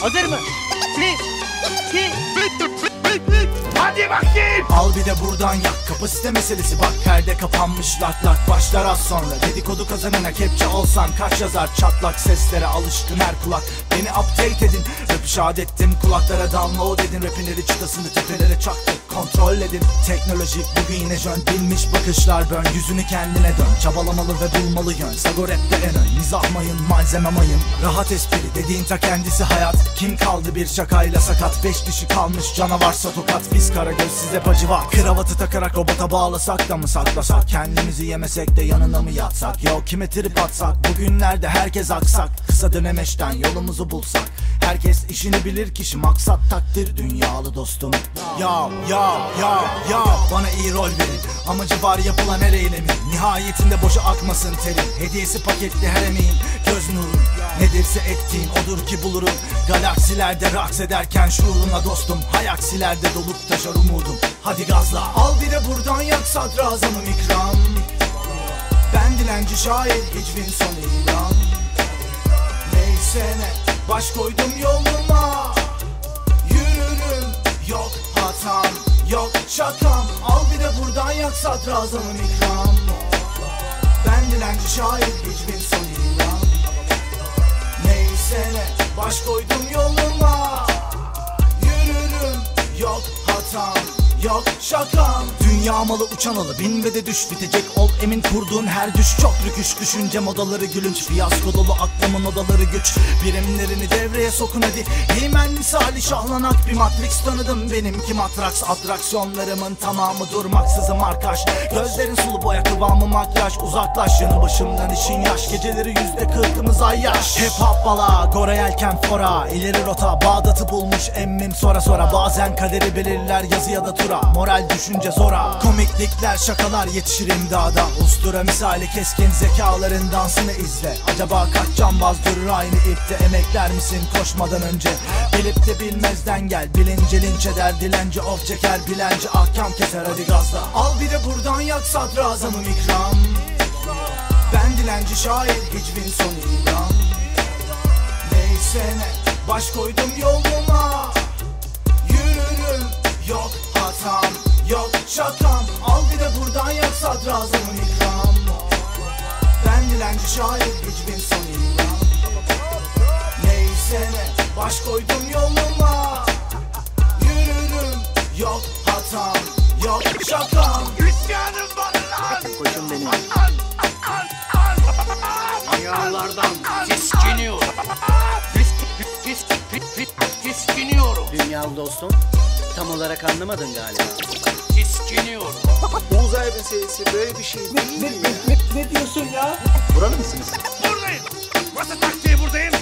Hazır mı? Bir, iki, Hadi bakayım. Al bir de buradan yak. Kapasite meselesi. Bak perde kapanmış. Lak lak Başlar az sonra. Dedikodu kazanına kepçe olsan Kaç yazar? Çatlak seslere alışkın her kulak. Beni update edin. Rap'i şahit ettim. Kulaklara download edin Rapinleri çıtasını tepelere çaktık kontrol edin. Teknolojik bugün yine jön. Bilmiş bakışlar bön Yüzünü kendine dön. Çabalamalı ve bulmalı yön. Sago rapte en ön. Mizah mayın malzeme mayın. Rahat espri. Dediğin ta kendisi hayat. Kim kaldı bir şakayla sakat? Beş dişi kalmış. Canavarsa tokat. Biz kara göz. Size pacı var Kravatı takarak robota bağlasak da mı saklasak? Kendimizi yemesek de yanına mı yatsak? Yo kime trip atsak? Bugünlerde herkes aksak. Kısa dönemeçten yolumuzu bulsak. Herkes işini bilir kişi maksat takdir. Dünyalı dostum. Ya ya ya ya Bana iyi rol verin. Amacı var yapılan her eylemin Nihayetinde boşa akmasın terin Hediyesi paketli her emeğin. Göz nurun Nedirse ettiğin odur ki bulurum. Galaksilerde raks ederken şuuruna dostum. Hayaksilerde dolup taşar umudum Hadi gazla. Al bir de buradan yak sadrazamım ikram. Ben dilenci şair hiç win son ilan. Neyse ne baş koydum yoluma. Yürürüm yok hatam yok şakam. Al bir de buradan yak sadrazamım ikram. Ben dilenci şair hiç win son ilan. Neyse ne baş koydum yoluma yok şakam. Dünya malı uçan alı bin ve de düş bitecek. Ol emin kurduğun her düş Çok rüküş. Düşünce modaları gülünç Fiyasko dolu aklımın odaları güç. Birimlerini devreye sokun hadi. Heymen misali şahlanak bir matrix tanıdım. Benimki matraks atraksiyonlarımın tamamı durmaksızım markaş. Gözlerin kıvamı makyaj Uzaklaş. Yanı başımdan işin yaş. Geceleri yüzde kırkımız ay yaş. Hip hop bala Gora yelken fora. İleri rota Bağdat'ı bulmuş emmim sonra sonra. Bazen kaderi belirler yazı ya da tura. Moral düşünce zora. Komiklikler şakalar yetişir imdada. Ustura misali keskin zekaların dansını izle. Acaba kaç cambaz durur aynı ipte? Emekler misin koşmadan önce? Bilip de bilmezden gel. Bilince linç eder dilenci of çeker Bilenci ahkam keser. Hadi gazla. Al bir de buradan yak sadrazamım ikram. Ben dilenci şair hiç win son ilan Neyse ne baş koydum yoluma. Yürürüm yok hatam yok şakam Al bir de buradan yak sadrazamın ikram Ben dilenci şair hiç win son ilan Neyse ne baş koydum yoluma. Yürürüm yok hatam yok şakam. Koçum benim. Al, al, al. Dünyalardan tiskiniyorum. Tis- tis- tis- tis- Tiskiniyorum. Dünyalı dostum. Tam olarak anlamadın galiba. Tiskiniyorum. Uzay meselesi böyle bir şey değil mi ya? Ne, ne diyorsun ya? Buralı mısınız? Buradayım. Burası taktiği buradayım.